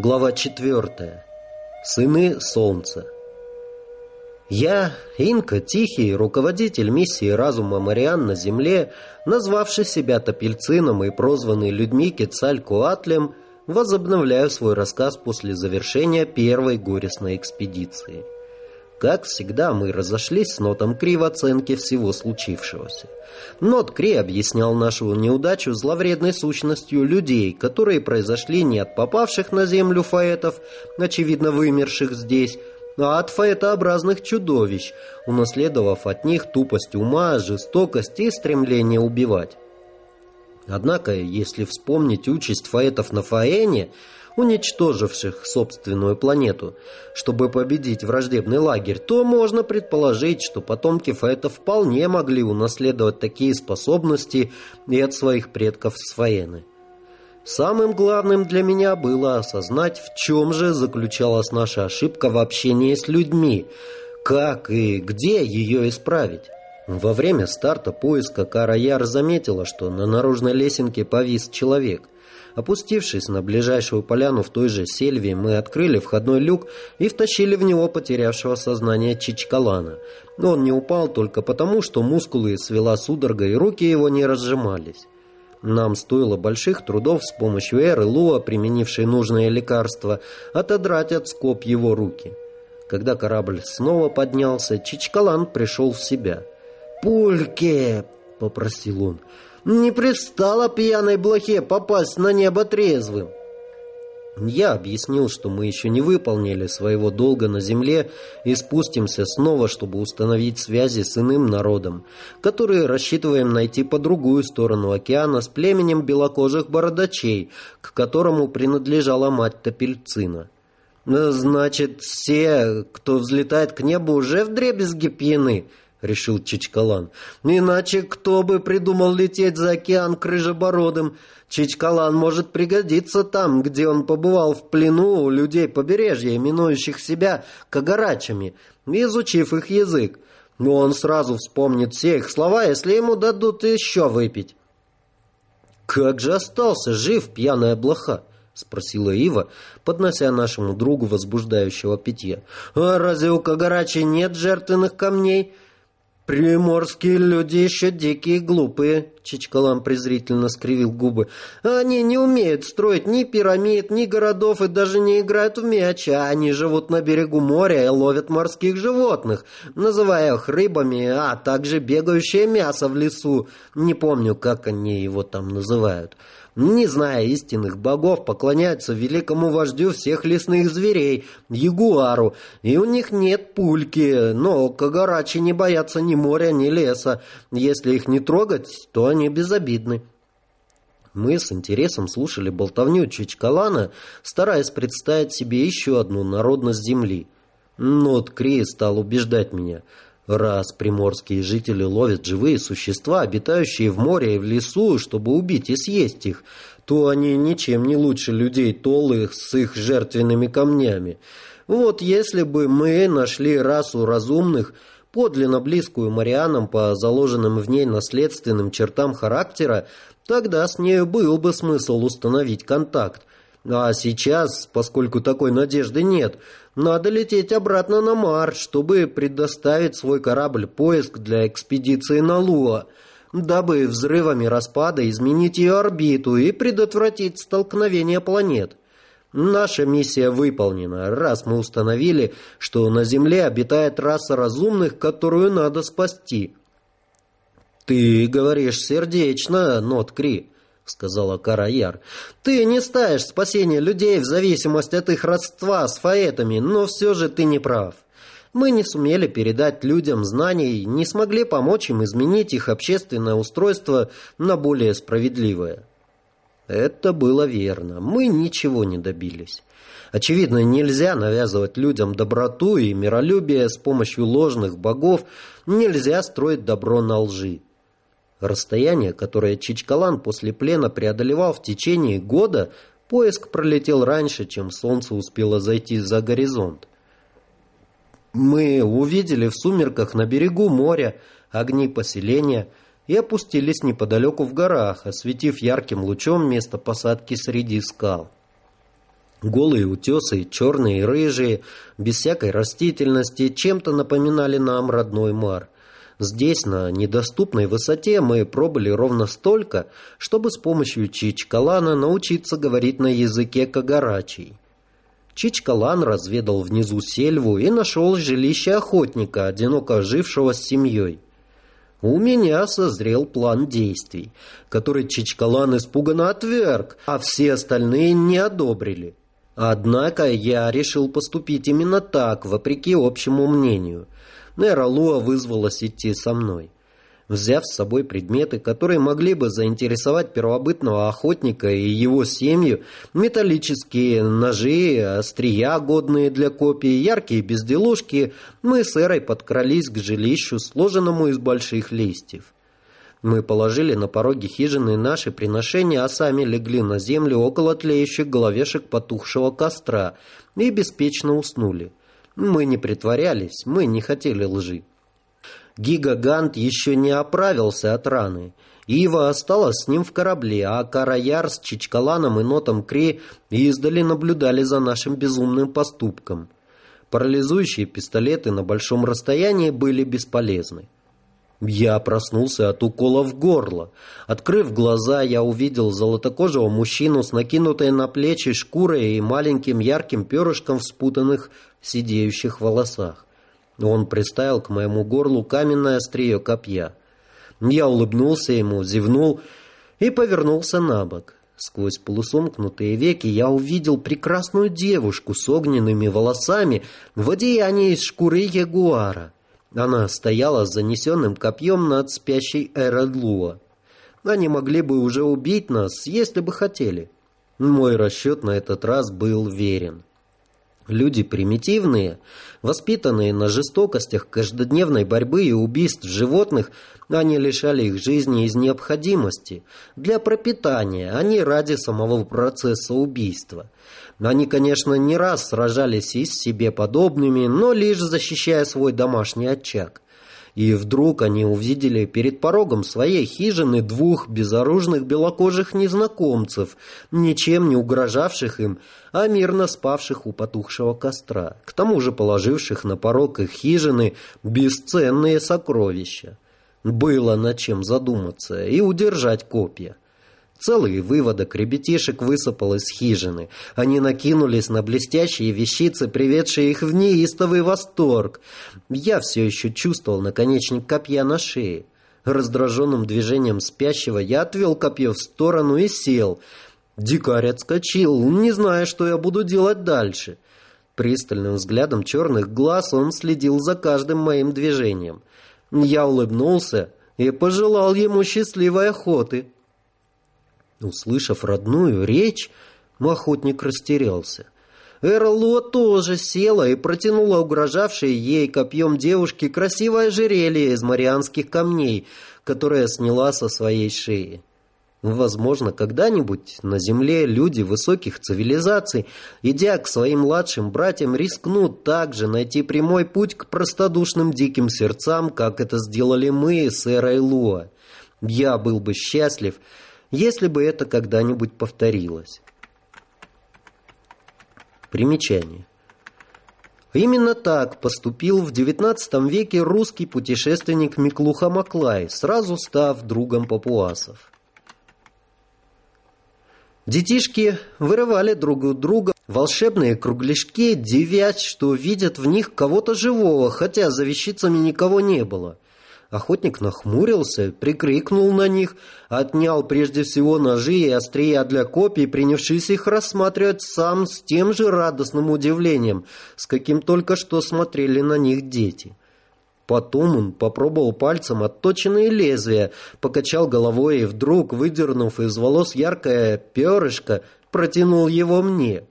Глава 4. Сыны Солнца. Я, Инка Тихий, руководитель миссии разума Мариан на Земле, назвавший себя Топельцином и прозванный людьми Кецалькоатлем, возобновляю свой рассказ после завершения первой горестной экспедиции. Как всегда, мы разошлись с Нотом Кри в оценке всего случившегося. Нот Кри объяснял нашу неудачу зловредной сущностью людей, которые произошли не от попавших на землю фаэтов, очевидно вымерших здесь, а от фаэтообразных чудовищ, унаследовав от них тупость ума, жестокость и стремление убивать. Однако, если вспомнить участь фаэтов на Фаэне – уничтоживших собственную планету, чтобы победить враждебный лагерь, то можно предположить, что потомки Фаэта вполне могли унаследовать такие способности и от своих предков с Фаэны. Самым главным для меня было осознать, в чем же заключалась наша ошибка в общении с людьми, как и где ее исправить. Во время старта поиска Кара Яр заметила, что на наружной лесенке повис человек – Опустившись на ближайшую поляну в той же сельве, мы открыли входной люк и втащили в него потерявшего сознание Чичкалана. Но он не упал только потому, что мускулы свела судорога и руки его не разжимались. Нам стоило больших трудов с помощью Эры Луа, применившей нужное лекарство, отодрать от скоб его руки. Когда корабль снова поднялся, Чичкалан пришел в себя. «Пульке!» — попросил он. Не пристало пьяной блохе попасть на небо трезвым. Я объяснил, что мы еще не выполнили своего долга на земле и спустимся снова, чтобы установить связи с иным народом, которые рассчитываем найти по другую сторону океана с племенем белокожих бородачей, к которому принадлежала мать Топельцина. «Значит, все, кто взлетает к небу, уже вдребезги пьяны?» — решил Чичкалан. «Иначе кто бы придумал лететь за океан крыжебородым? Чичкалан может пригодиться там, где он побывал в плену у людей побережья, именующих себя кагарачами, изучив их язык. Но он сразу вспомнит все их слова, если ему дадут еще выпить». «Как же остался жив пьяная блоха?» — спросила Ива, поднося нашему другу возбуждающего питья. «А разве у Кагарачи нет жертвенных камней?» «Приморские люди еще дикие и глупые», — Чичкалан презрительно скривил губы. «Они не умеют строить ни пирамид, ни городов и даже не играют в мяч, а они живут на берегу моря и ловят морских животных, называя их рыбами, а также бегающее мясо в лесу. Не помню, как они его там называют» не зная истинных богов, поклоняются великому вождю всех лесных зверей, ягуару, и у них нет пульки, но кагарачи не боятся ни моря, ни леса. Если их не трогать, то они безобидны. Мы с интересом слушали болтовню Чичкалана, стараясь представить себе еще одну народность земли. Нот Крей стал убеждать меня – Раз приморские жители ловят живые существа, обитающие в море и в лесу, чтобы убить и съесть их, то они ничем не лучше людей Толы с их жертвенными камнями. Вот если бы мы нашли расу разумных, подлинно близкую Марианам по заложенным в ней наследственным чертам характера, тогда с нею был бы смысл установить контакт. А сейчас, поскольку такой надежды нет, надо лететь обратно на Марс, чтобы предоставить свой корабль-поиск для экспедиции на Луа, дабы взрывами распада изменить ее орбиту и предотвратить столкновение планет. Наша миссия выполнена, раз мы установили, что на Земле обитает раса разумных, которую надо спасти. «Ты говоришь сердечно, Ноткри», — сказала Караяр. «Ты не ставишь спасение людей в зависимость от их родства с фаэтами, но все же ты не прав. Мы не сумели передать людям знаний, не смогли помочь им изменить их общественное устройство на более справедливое». Это было верно. Мы ничего не добились. Очевидно, нельзя навязывать людям доброту и миролюбие с помощью ложных богов, нельзя строить добро на лжи. Расстояние, которое Чичкалан после плена преодолевал в течение года, поиск пролетел раньше, чем солнце успело зайти за горизонт. Мы увидели в сумерках на берегу моря огни поселения и опустились неподалеку в горах, осветив ярким лучом место посадки среди скал. Голые утесы, черные и рыжие, без всякой растительности, чем-то напоминали нам родной мар. Здесь, на недоступной высоте, мы пробыли ровно столько, чтобы с помощью Чичкалана научиться говорить на языке кагарачий. Чичкалан разведал внизу сельву и нашел жилище охотника, одиноко жившего с семьей. У меня созрел план действий, который Чичкалан испуганно отверг, а все остальные не одобрили. Однако я решил поступить именно так, вопреки общему мнению. Нера Луа вызвалась идти со мной. Взяв с собой предметы, которые могли бы заинтересовать первобытного охотника и его семью, металлические ножи, острия, годные для копий, яркие безделушки, мы с Эрой подкрались к жилищу, сложенному из больших листьев. Мы положили на пороге хижины наши приношения, а сами легли на землю около тлеющих головешек потухшего костра и беспечно уснули. Мы не притворялись, мы не хотели лжи. Гигагант еще не оправился от раны. Ива осталась с ним в корабле, а Караяр с Чичкаланом и Нотом Кри издали наблюдали за нашим безумным поступком. Парализующие пистолеты на большом расстоянии были бесполезны. Я проснулся от укола в горло. Открыв глаза, я увидел золотокожего мужчину с накинутой на плечи шкурой и маленьким ярким перышком в спутанных сидеющих волосах. Он приставил к моему горлу каменное острие копья. Я улыбнулся ему, зевнул и повернулся на бок. Сквозь полусомкнутые веки я увидел прекрасную девушку с огненными волосами в одеянии из шкуры ягуара. Она стояла с занесенным копьем над спящей Эрадлуа. Они могли бы уже убить нас, если бы хотели. Мой расчет на этот раз был верен. Люди примитивные, воспитанные на жестокостях каждодневной борьбы и убийств животных, они лишали их жизни из необходимости, для пропитания, а не ради самого процесса убийства. Они, конечно, не раз сражались и с себе подобными, но лишь защищая свой домашний очаг. И вдруг они увидели перед порогом своей хижины двух безоружных белокожих незнакомцев, ничем не угрожавших им, а мирно спавших у потухшего костра, к тому же положивших на порог их хижины бесценные сокровища. Было над чем задуматься и удержать копья. Целый выводок ребятишек высыпал из хижины. Они накинулись на блестящие вещицы, приведшие их в неистовый восторг. Я все еще чувствовал наконечник копья на шее. Раздраженным движением спящего я отвел копье в сторону и сел. Дикарь отскочил, не зная, что я буду делать дальше. Пристальным взглядом черных глаз он следил за каждым моим движением. Я улыбнулся и пожелал ему счастливой охоты. Услышав родную речь, охотник растерялся. Эрло тоже села и протянула угрожавшей ей копьем девушке красивое ожерелье из марианских камней, которое сняла со своей шеи. Возможно, когда-нибудь на Земле люди высоких цивилизаций, идя к своим младшим братьям, рискнут также найти прямой путь к простодушным диким сердцам, как это сделали мы с Эрой Луа. Я был бы счастлив, если бы это когда-нибудь повторилось. Примечание. Именно так поступил в XIX веке русский путешественник Миклуха Маклай, сразу став другом папуасов. Детишки вырывали друг у друга волшебные кругляшки, девясь, что видят в них кого-то живого, хотя за вещицами никого не было – Охотник нахмурился, прикрикнул на них, отнял прежде всего ножи и острия для копий, принявшись их рассматривать сам с тем же радостным удивлением, с каким только что смотрели на них дети. Потом он попробовал пальцем отточенные лезвия, покачал головой и вдруг, выдернув из волос яркое перышко, протянул его мне.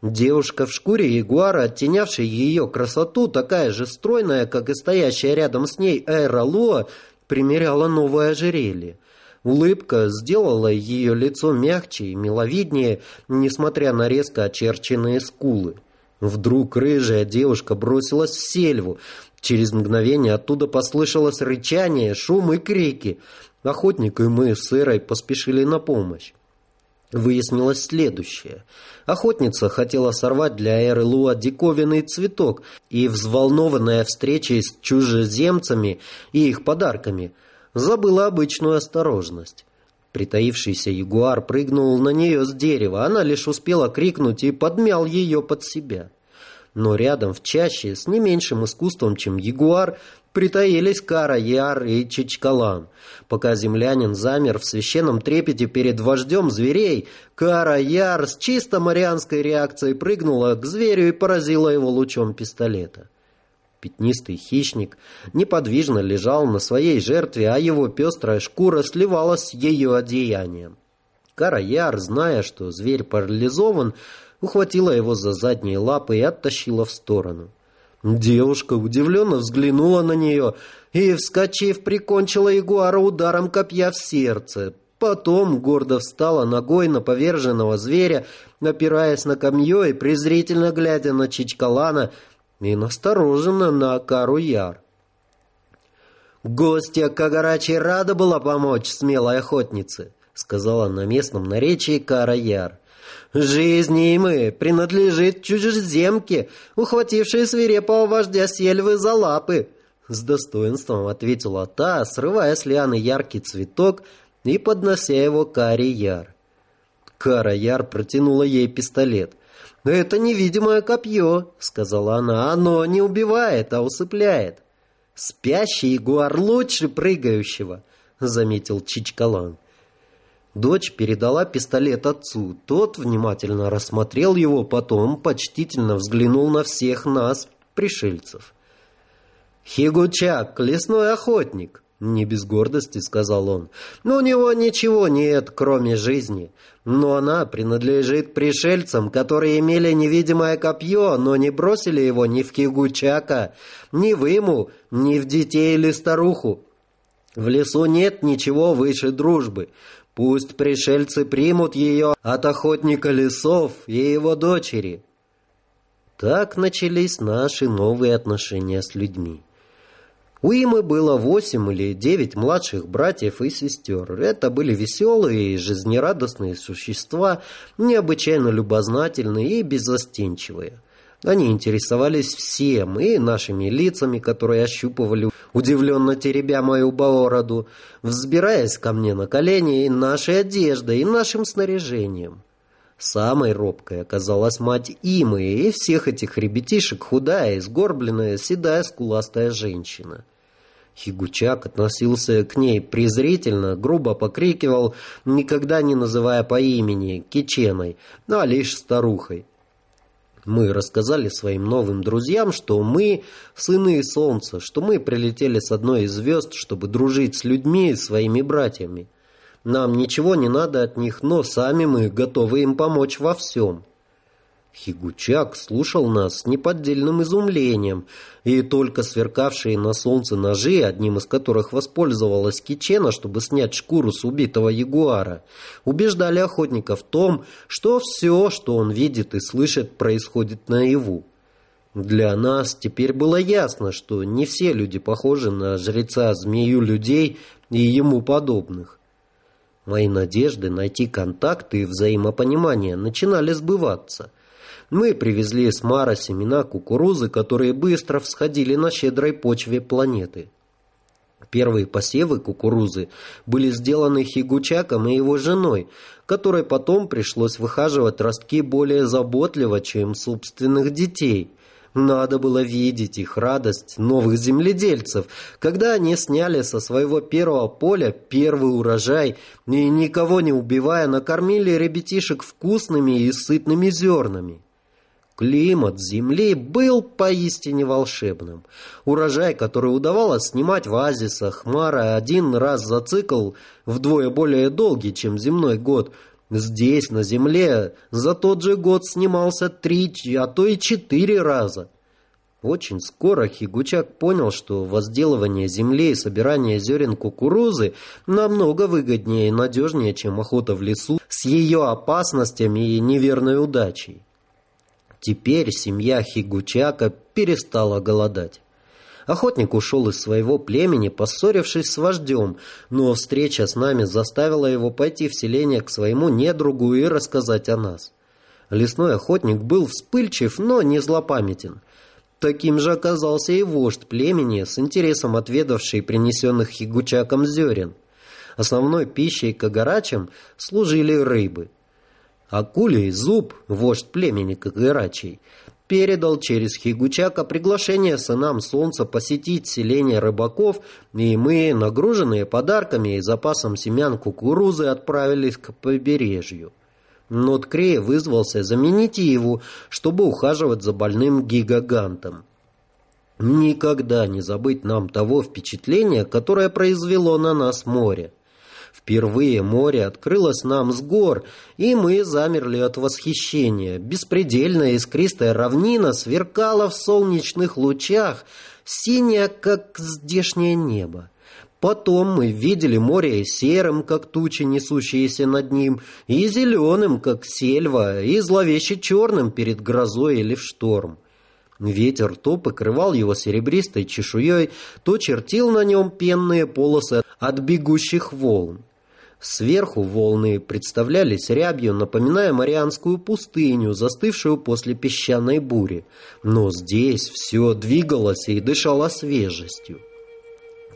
Девушка в шкуре ягуара, оттенявшая ее красоту, такая же стройная, как и стоящая рядом с ней Эра Луа, примеряла новое ожерелье. Улыбка сделала ее лицо мягче и миловиднее, несмотря на резко очерченные скулы. Вдруг рыжая девушка бросилась в сельву. Через мгновение оттуда послышалось рычание, шум и крики. Охотник и мы с Эрой поспешили на помощь. Выяснилось следующее. Охотница хотела сорвать для Эры Луа диковинный цветок, и, взволнованная встречей с чужеземцами и их подарками, забыла обычную осторожность. Притаившийся ягуар прыгнул на нее с дерева, она лишь успела крикнуть и подмял ее под себя но рядом в чаще с не меньшим искусством, чем ягуар, притаились Кара, Яр и Чичкалан. Пока землянин замер в священном трепете перед вождем зверей, Кара, Яр с чисто марианской реакцией прыгнула к зверю и поразила его лучом пистолета. Пятнистый хищник неподвижно лежал на своей жертве, а его пестрая шкура сливалась с ее одеянием. Кара зная, что зверь парализован, ухватила его за задние лапы и оттащила в сторону. Девушка удивленно взглянула на нее и, вскочив, прикончила ягуара ударом копья в сердце. Потом гордо встала ногой на поверженного зверя, опираясь на камье и презрительно глядя на Чичкалана и настороженно на Кару-Яр. «Гостья Кагарачи рада была помочь смелой охотнице», — сказала на местном наречии Кара-Яр. Жизни мы принадлежит чужеземке, ухватившей свирепого вождя сельвы за лапы. С достоинством ответила та, срывая с лианы яркий цветок и поднося его Каре Яр. Кара Яр протянула ей пистолет. «Это невидимое копье», — сказала она. «Оно не убивает, а усыпляет». «Спящий ягуар лучше прыгающего», — заметил Чичкалан. Дочь передала пистолет отцу. Тот внимательно рассмотрел его, потом почтительно взглянул на всех нас, пришельцев. «Хигучак, лесной охотник», — не без гордости сказал он. «Но у него ничего нет, кроме жизни. Но она принадлежит пришельцам, которые имели невидимое копье, но не бросили его ни в Хигучака, ни в Иму, ни в детей или старуху. В лесу нет ничего выше дружбы. Пусть пришельцы примут ее от охотника лесов и его дочери. Так начались наши новые отношения с людьми. У Имы было восемь или девять младших братьев и сестер. Это были веселые и жизнерадостные существа, необычайно любознательные и беззастенчивые. Они интересовались всем, и нашими лицами, которые ощупывали, удивленно теребя мою бороду, взбираясь ко мне на колени, и нашей одеждой, и нашим снаряжением. Самой робкой оказалась мать Имы, и всех этих ребятишек худая, сгорбленная, седая, скуластая женщина. Хигучак относился к ней презрительно, грубо покрикивал, никогда не называя по имени, Киченой, а лишь старухой. Мы рассказали своим новым друзьям, что мы сыны солнца, что мы прилетели с одной из звезд, чтобы дружить с людьми, своими братьями. Нам ничего не надо от них, но сами мы готовы им помочь во всем. Хигучак слушал нас с неподдельным изумлением, и только сверкавшие на солнце ножи, одним из которых воспользовалась Кичена, чтобы снять шкуру с убитого ягуара, убеждали охотника в том, что все, что он видит и слышит, происходит наяву. Для нас теперь было ясно, что не все люди похожи на жреца-змею людей и ему подобных. Мои надежды найти контакт и взаимопонимание начинали сбываться – мы привезли с Мара семена кукурузы, которые быстро всходили на щедрой почве планеты. Первые посевы кукурузы были сделаны Хигучаком и его женой, которой потом пришлось выхаживать ростки более заботливо, чем собственных детей. Надо было видеть их радость новых земледельцев, когда они сняли со своего первого поля первый урожай и, никого не убивая, накормили ребятишек вкусными и сытными зернами. Климат Земли был поистине волшебным. Урожай, который удавалось снимать в оазисах Мара один раз за цикл, вдвое более долгий, чем земной год, здесь, на Земле, за тот же год снимался три, а то и четыре раза. Очень скоро Хигучак понял, что возделывание земли и собирание зерен кукурузы намного выгоднее и надежнее, чем охота в лесу с ее опасностями и неверной удачей. Теперь семья Хигучака перестала голодать. Охотник ушел из своего племени, поссорившись с вождем, но встреча с нами заставила его пойти в селение к своему недругу и рассказать о нас. Лесной охотник был вспыльчив, но не злопамятен. Таким же оказался и вождь племени, с интересом отведавший принесенных хигучаком зерен. Основной пищей кагарачам служили рыбы. Акулий зуб, вождь племени кагарачей, передал через Хигучака приглашение сынам солнца посетить селение рыбаков, и мы, нагруженные подарками и запасом семян кукурузы, отправились к побережью. Но Ткрея вызвался заменить его, чтобы ухаживать за больным гигагантом. Никогда не забыть нам того впечатления, которое произвело на нас море. Впервые море открылось нам с гор, и мы замерли от восхищения. Беспредельная искристая равнина сверкала в солнечных лучах, синяя, как здешнее небо. Потом мы видели море серым, как тучи, несущиеся над ним, и зеленым, как сельва, и зловеще черным перед грозой или в шторм. Ветер то покрывал его серебристой чешуей, то чертил на нем пенные полосы от бегущих волн. Сверху волны представлялись рябью, напоминая Марианскую пустыню, застывшую после песчаной бури. Но здесь все двигалось и дышало свежестью.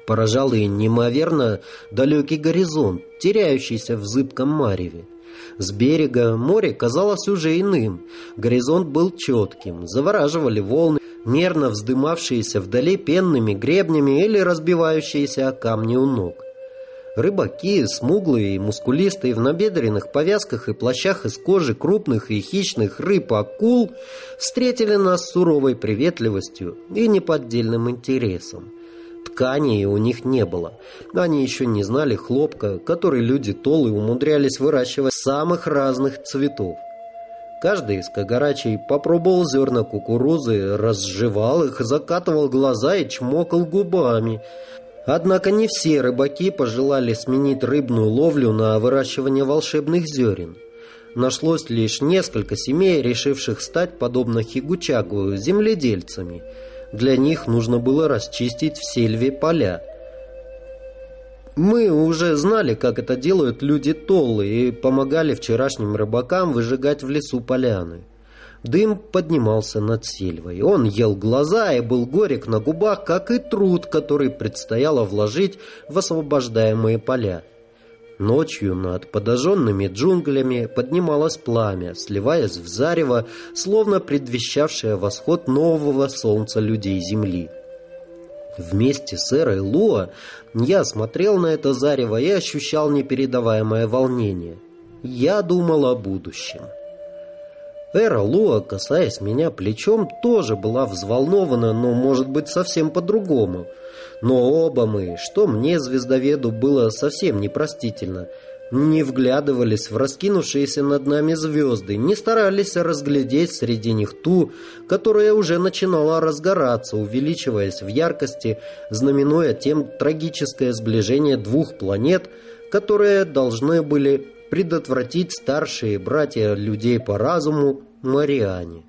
Поражал и неимоверно далекий горизонт, теряющийся в зыбком мареве. С берега море казалось уже иным. Горизонт был четким, завораживали волны, мерно вздымавшиеся вдали пенными гребнями или разбивающиеся о камни у ног. Рыбаки, смуглые и мускулистые, в набедренных повязках и плащах из кожи крупных и хищных рыб-акул, встретили нас суровой приветливостью и неподдельным интересом. Тканей у них не было. Они еще не знали хлопка, который люди Толы умудрялись выращивать самых разных цветов. Каждый из кагарачей попробовал зерна кукурузы, разжевал их, закатывал глаза и чмокал губами – Однако не все рыбаки пожелали сменить рыбную ловлю на выращивание волшебных зерен. Нашлось лишь несколько семей, решивших стать, подобно Хигучагу, земледельцами. Для них нужно было расчистить в сельве поля. Мы уже знали, как это делают люди Толлы, и помогали вчерашним рыбакам выжигать в лесу поляны. Дым поднимался над сельвой. Он ел глаза и был горек на губах, как и труд, который предстояло вложить в освобождаемые поля. Ночью над подожженными джунглями поднималось пламя, сливаясь в зарево, словно предвещавшее восход нового солнца людей Земли. Вместе с Эрой Луа я смотрел на это зарево и ощущал непередаваемое волнение. Я думал о будущем. Эра Луа, касаясь меня плечом, тоже была взволнована, но, может быть, совсем по-другому. Но оба мы, что мне, звездоведу, было совсем непростительно, не вглядывались в раскинувшиеся над нами звезды, не старались разглядеть среди них ту, которая уже начинала разгораться, увеличиваясь в яркости, знаменуя тем трагическое сближение двух планет, которые должны были предотвратить старшие братья людей по разуму Мариане.